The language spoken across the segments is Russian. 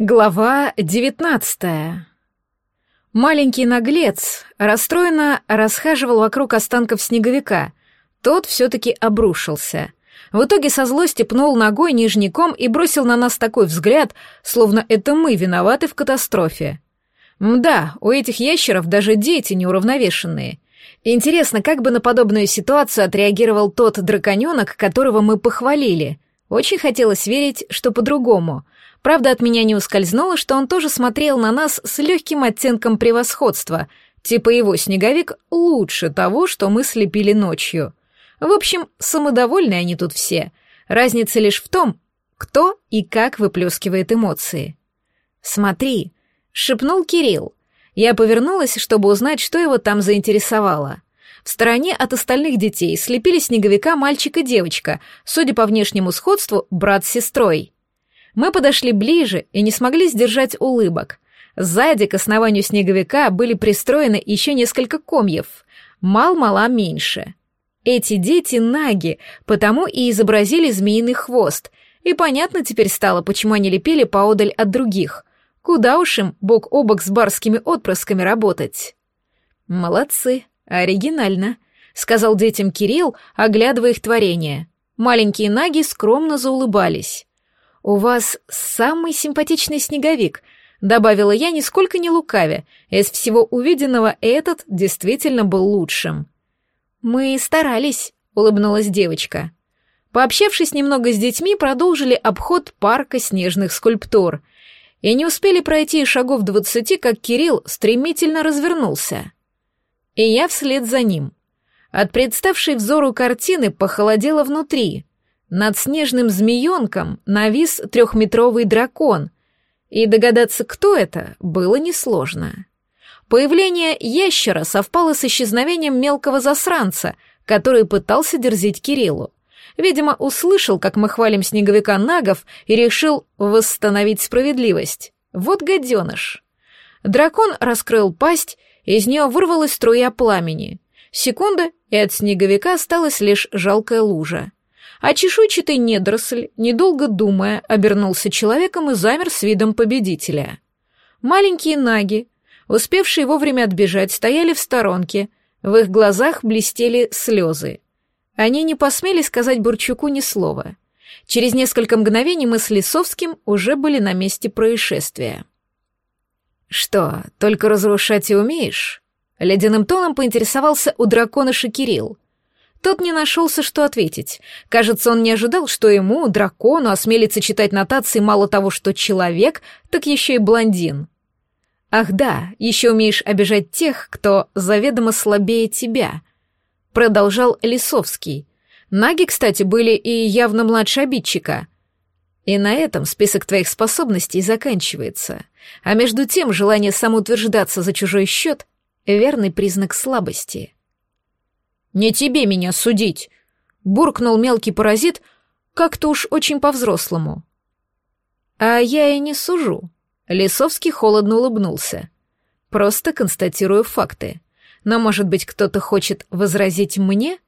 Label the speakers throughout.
Speaker 1: Глава девятнадцатая. Маленький наглец расстроенно расхаживал вокруг останков снеговика. Тот все-таки обрушился. В итоге со злости пнул ногой нижний ком и бросил на нас такой взгляд, словно это мы виноваты в катастрофе. Мда, у этих ящеров даже дети неуравновешенные. Интересно, как бы на подобную ситуацию отреагировал тот драконёнок, которого мы похвалили. Очень хотелось верить, что по-другому — Правда, от меня не ускользнуло, что он тоже смотрел на нас с легким оттенком превосходства, типа его снеговик лучше того, что мы слепили ночью. В общем, самодовольные они тут все. Разница лишь в том, кто и как выплескивает эмоции. «Смотри», — шепнул Кирилл. Я повернулась, чтобы узнать, что его там заинтересовало. В стороне от остальных детей слепили снеговика мальчик и девочка, судя по внешнему сходству, брат с сестрой. Мы подошли ближе и не смогли сдержать улыбок. Сзади к основанию снеговика были пристроены еще несколько комьев, мал-мала меньше. Эти дети наги, потому и изобразили змеиный хвост, и понятно теперь стало, почему они лепили поодаль от других. Куда уж им бок о бок с барскими отпрысками работать. «Молодцы, оригинально», — сказал детям Кирилл, оглядывая их творение. Маленькие наги скромно заулыбались. «У вас самый симпатичный снеговик», — добавила я, нисколько не лукавя. Из всего увиденного этот действительно был лучшим. «Мы старались», — улыбнулась девочка. Пообщавшись немного с детьми, продолжили обход парка снежных скульптур. И не успели пройти шагов двадцати, как Кирилл стремительно развернулся. И я вслед за ним. От представшей взору картины похолодело внутри. Над снежным змеенком навис трехметровый дракон, и догадаться, кто это, было несложно. Появление ящера совпало с исчезновением мелкого засранца, который пытался дерзить Кириллу. Видимо, услышал, как мы хвалим снеговика нагов, и решил восстановить справедливость. Вот гаденыш. Дракон раскрыл пасть, из нее вырвалась струя пламени. Секунда, и от снеговика осталась лишь жалкая лужа а чешуйчатый недоросль, недолго думая, обернулся человеком и замер с видом победителя. Маленькие наги, успевшие вовремя отбежать, стояли в сторонке, в их глазах блестели слезы. Они не посмели сказать Бурчуку ни слова. Через несколько мгновений мы с Лисовским уже были на месте происшествия. «Что, только разрушать и умеешь?» Ледяным тоном поинтересовался у дракона Шакирилл. Тот не нашелся, что ответить. Кажется, он не ожидал, что ему, дракону, осмелится читать нотации мало того, что человек, так еще и блондин. Ах да, еще умеешь обижать тех, кто заведомо слабее тебя. Продолжал Лисовский. Наги, кстати, были и явно младше обидчика. И на этом список твоих способностей заканчивается. А между тем желание самоутверждаться за чужой счет — верный признак слабости. «Не тебе меня судить!» — буркнул мелкий паразит, как-то уж очень по-взрослому. «А я и не сужу», — Лисовский холодно улыбнулся. «Просто констатирую факты. Но, может быть, кто-то хочет возразить мне?»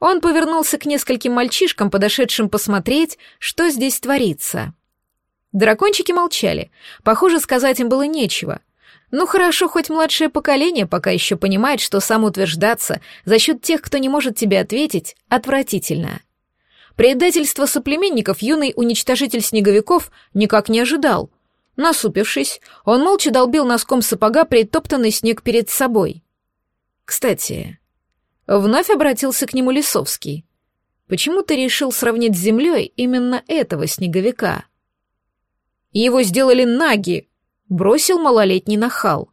Speaker 1: Он повернулся к нескольким мальчишкам, подошедшим посмотреть, что здесь творится. Дракончики молчали. Похоже, сказать им было нечего. Ну хорошо, хоть младшее поколение пока еще понимает, что самоутверждаться за счет тех, кто не может тебе ответить, отвратительно. Предательство соплеменников юный уничтожитель снеговиков никак не ожидал. Насупившись, он молча долбил носком сапога притоптанный снег перед собой. Кстати, вновь обратился к нему Лисовский. Почему ты решил сравнить с землей именно этого снеговика? Его сделали наги, бросил малолетний нахал.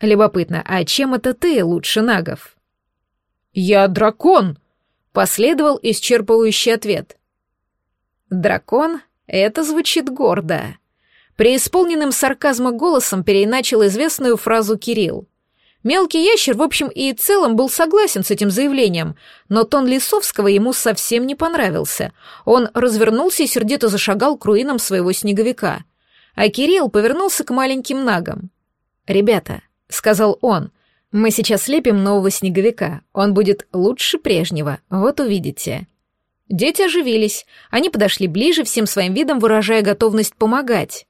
Speaker 1: Любопытно, а чем это ты лучше нагов? Я дракон, последовал исчерпывающий ответ. Дракон — это звучит гордо. Преисполненным сарказма голосом переиначил известную фразу Кирилл. Мелкий ящер, в общем и целом, был согласен с этим заявлением, но тон Лисовского ему совсем не понравился. Он развернулся и сердито зашагал к руинам своего снеговика а Кирилл повернулся к маленьким нагам. «Ребята», — сказал он, — «мы сейчас слепим нового снеговика. Он будет лучше прежнего, вот увидите». Дети оживились. Они подошли ближе, всем своим видом выражая готовность помогать.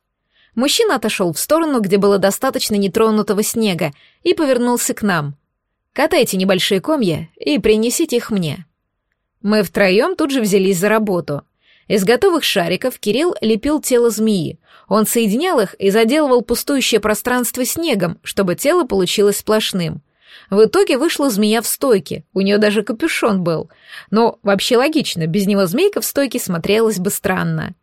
Speaker 1: Мужчина отошел в сторону, где было достаточно нетронутого снега, и повернулся к нам. «Катайте небольшие комья и принесите их мне». Мы втроем тут же взялись за работу. Из готовых шариков Кирилл лепил тело змеи. Он соединял их и заделывал пустующее пространство снегом, чтобы тело получилось сплошным. В итоге вышла змея в стойке, у нее даже капюшон был. Но вообще логично, без него змейка в стойке смотрелась бы странно.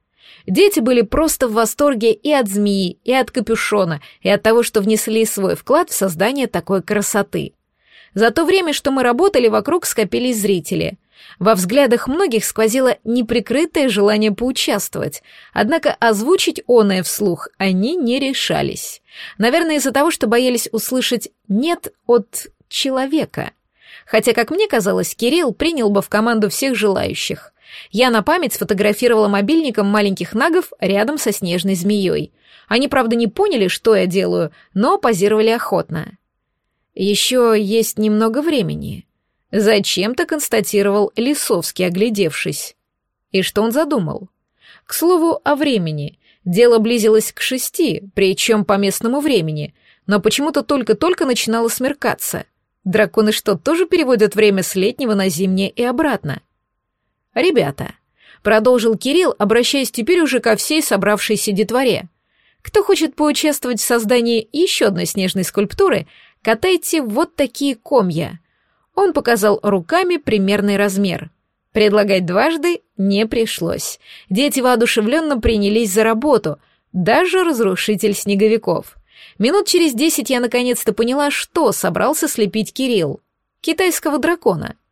Speaker 1: Дети были просто в восторге и от змеи, и от капюшона, и от того, что внесли свой вклад в создание такой красоты. За то время, что мы работали, вокруг скопились зрители. Во взглядах многих сквозило неприкрытое желание поучаствовать, однако озвучить оное вслух они не решались. Наверное, из-за того, что боялись услышать «нет» от человека. Хотя, как мне казалось, Кирилл принял бы в команду всех желающих. Я на память сфотографировала мобильником маленьких нагов рядом со снежной змеей. Они, правда, не поняли, что я делаю, но позировали охотно. Еще есть немного времени. Зачем-то констатировал Лисовский, оглядевшись. И что он задумал? К слову о времени. Дело близилось к шести, причем по местному времени, но почему-то только-только начинало смеркаться. Драконы что, тоже переводят время с летнего на зимнее и обратно? «Ребята», — продолжил Кирилл, обращаясь теперь уже ко всей собравшейся детворе, «кто хочет поучаствовать в создании еще одной снежной скульптуры, катайте вот такие комья». Он показал руками примерный размер. Предлагать дважды не пришлось. Дети воодушевленно принялись за работу, даже разрушитель снеговиков. Минут через десять я наконец-то поняла, что собрался слепить Кирилл. Китайского дракона —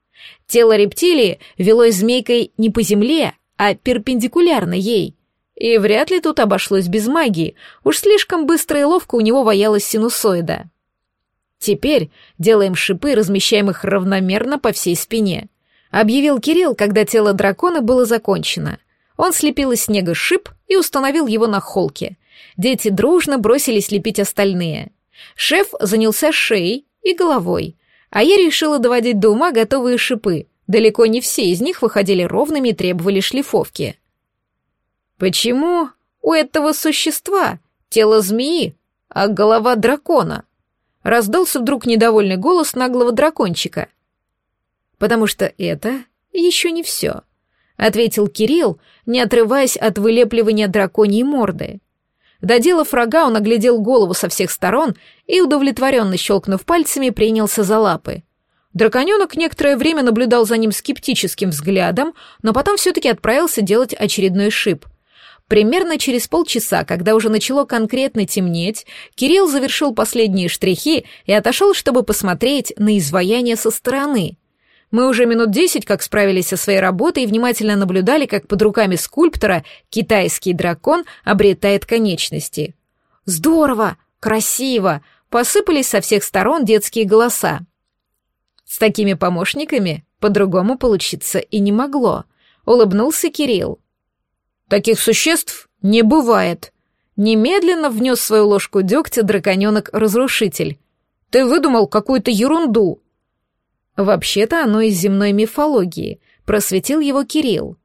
Speaker 1: Тело рептилии велось змейкой не по земле, а перпендикулярно ей. И вряд ли тут обошлось без магии, уж слишком быстро и ловко у него ваялась синусоида. Теперь делаем шипы, размещаем их равномерно по всей спине. Объявил Кирилл, когда тело дракона было закончено. Он слепил из снега шип и установил его на холке. Дети дружно бросились лепить остальные. Шеф занялся шеей и головой, а я решила доводить до ума готовые шипы. Далеко не все из них выходили ровными и требовали шлифовки. Почему у этого существа тело змеи, а голова дракона? Раздался вдруг недовольный голос наглого дракончика. Потому что это еще не все, ответил Кирилл, не отрываясь от вылепливания драконьей морды. Доделав рога, он оглядел голову со всех сторон и, удовлетворенно щелкнув пальцами, принялся за лапы. Драконенок некоторое время наблюдал за ним скептическим взглядом, но потом все-таки отправился делать очередной шип. Примерно через полчаса, когда уже начало конкретно темнеть, Кирилл завершил последние штрихи и отошел, чтобы посмотреть на изваяние со стороны — мы уже минут десять как справились со своей работой и внимательно наблюдали, как под руками скульптора китайский дракон обретает конечности. «Здорово! Красиво!» — посыпались со всех сторон детские голоса. С такими помощниками по-другому получиться и не могло, — улыбнулся Кирилл. «Таких существ не бывает», — немедленно внес свою ложку дегтя драконенок-разрушитель. «Ты выдумал какую-то ерунду», Вообще-то оно из земной мифологии, просветил его Кирилл.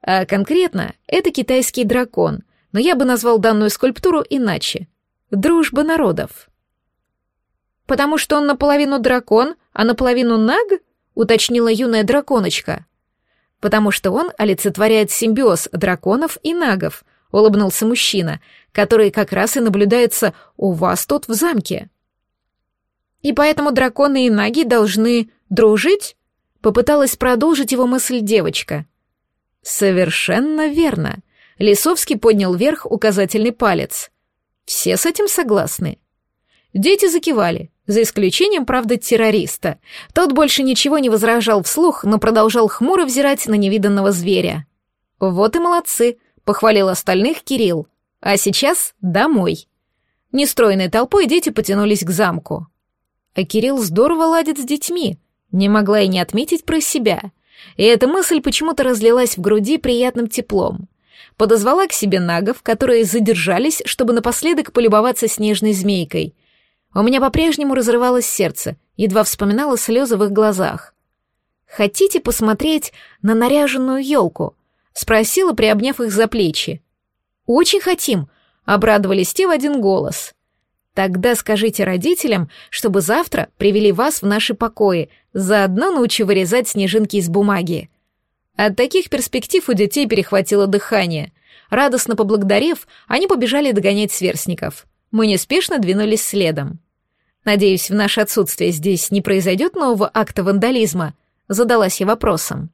Speaker 1: А конкретно это китайский дракон, но я бы назвал данную скульптуру иначе. Дружба народов. Потому что он наполовину дракон, а наполовину наг, уточнила юная драконочка. Потому что он олицетворяет симбиоз драконов и нагов, улыбнулся мужчина, который как раз и наблюдается у вас тут в замке. И поэтому драконы и наги должны дружить? Попыталась продолжить его мысль девочка. Совершенно верно. Лисовский поднял вверх указательный палец. Все с этим согласны. Дети закивали, за исключением, правда, террориста. Тот больше ничего не возражал вслух, но продолжал хмуро взирать на невиданного зверя. «Вот и молодцы», — похвалил остальных Кирилл. «А сейчас домой». Нестройной толпой дети потянулись к замку. А Кирилл здорово ладит с детьми. Не могла и не отметить про себя. И эта мысль почему-то разлилась в груди приятным теплом. Подозвала к себе нагов, которые задержались, чтобы напоследок полюбоваться снежной змейкой. У меня по-прежнему разрывалось сердце, едва вспоминала слезы в их глазах. «Хотите посмотреть на наряженную елку?» — спросила, приобняв их за плечи. «Очень хотим», — Обрадовались те в один голос. Тогда скажите родителям, чтобы завтра привели вас в наши покои, заодно научу вырезать снежинки из бумаги. От таких перспектив у детей перехватило дыхание. Радостно поблагодарив, они побежали догонять сверстников. Мы неспешно двинулись следом. Надеюсь, в наше отсутствие здесь не произойдет нового акта вандализма? Задалась я вопросом.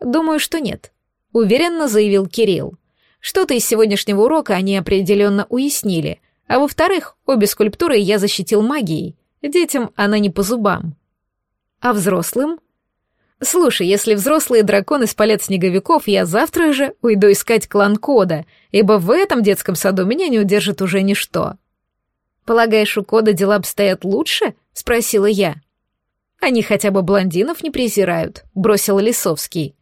Speaker 1: Думаю, что нет, уверенно заявил Кирилл. Что-то из сегодняшнего урока они определенно уяснили, а во-вторых, обе скульптуры я защитил магией. Детям она не по зубам. А взрослым? Слушай, если взрослые драконы спалят снеговиков, я завтра же уйду искать клан Кода, ибо в этом детском саду меня не удержит уже ничто. «Полагаешь, у Кода дела обстоят лучше?» — спросила я. «Они хотя бы блондинов не презирают», — бросил Лисовский.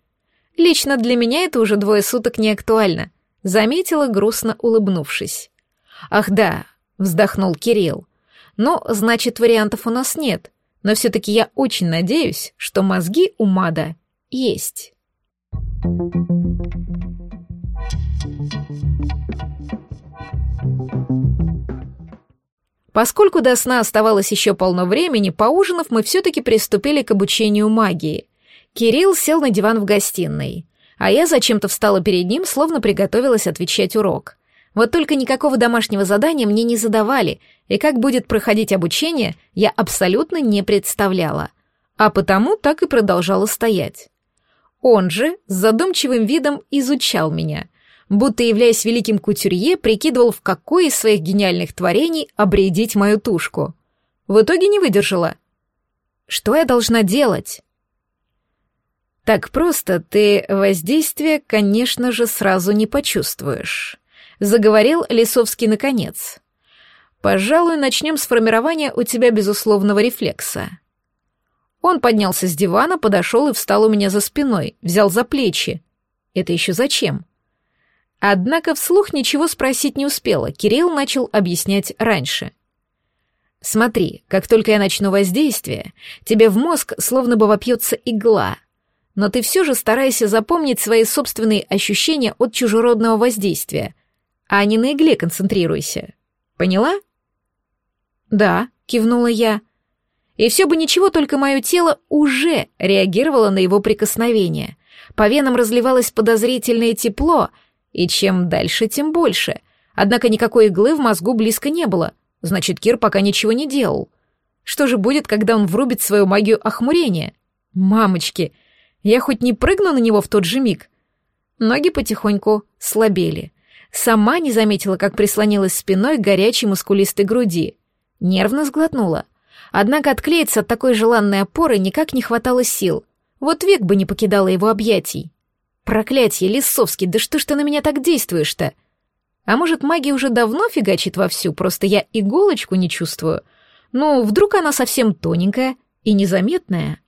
Speaker 1: «Лично для меня это уже двое суток не актуально», — заметила, грустно улыбнувшись. «Ах да», — вздохнул Кирилл. «Ну, значит, вариантов у нас нет, но все-таки я очень надеюсь, что мозги у Мада есть». Поскольку до сна оставалось еще полно времени, поужинав, мы все-таки приступили к обучению магии. Кирилл сел на диван в гостиной, а я зачем-то встала перед ним, словно приготовилась отвечать урок. Вот только никакого домашнего задания мне не задавали, и как будет проходить обучение, я абсолютно не представляла. А потому так и продолжала стоять. Он же с задумчивым видом изучал меня — будто являясь великим кутюрье, прикидывал, в какой из своих гениальных творений обредить мою тушку. В итоге не выдержала. Что я должна делать? Так просто ты воздействие, конечно же, сразу не почувствуешь. Заговорил Лисовский наконец. Пожалуй, начнем с формирования у тебя безусловного рефлекса. Он поднялся с дивана, подошел и встал у меня за спиной, взял за плечи. Это еще зачем? Однако вслух ничего спросить не успела, Кирилл начал объяснять раньше. «Смотри, как только я начну воздействие, тебе в мозг словно бы вопьется игла, но ты все же старайся запомнить свои собственные ощущения от чужеродного воздействия, а не на игле концентрируйся. Поняла?» «Да», — кивнула я. И все бы ничего, только мое тело уже реагировало на его прикосновение. По венам разливалось подозрительное тепло — и чем дальше, тем больше. Однако никакой иглы в мозгу близко не было. Значит, Кир пока ничего не делал. Что же будет, когда он врубит свою магию охмурения? Мамочки, я хоть не прыгну на него в тот же миг. Ноги потихоньку слабели. Сама не заметила, как прислонилась спиной к горячей мускулистой груди. Нервно сглотнула. Однако отклеиться от такой желанной опоры никак не хватало сил. Вот век бы не покидала его объятий. Проклятье, Лисовский, да что ж ты на меня так действуешь-то? А может, магия уже давно фигачит вовсю, просто я иголочку не чувствую? Ну, вдруг она совсем тоненькая и незаметная?»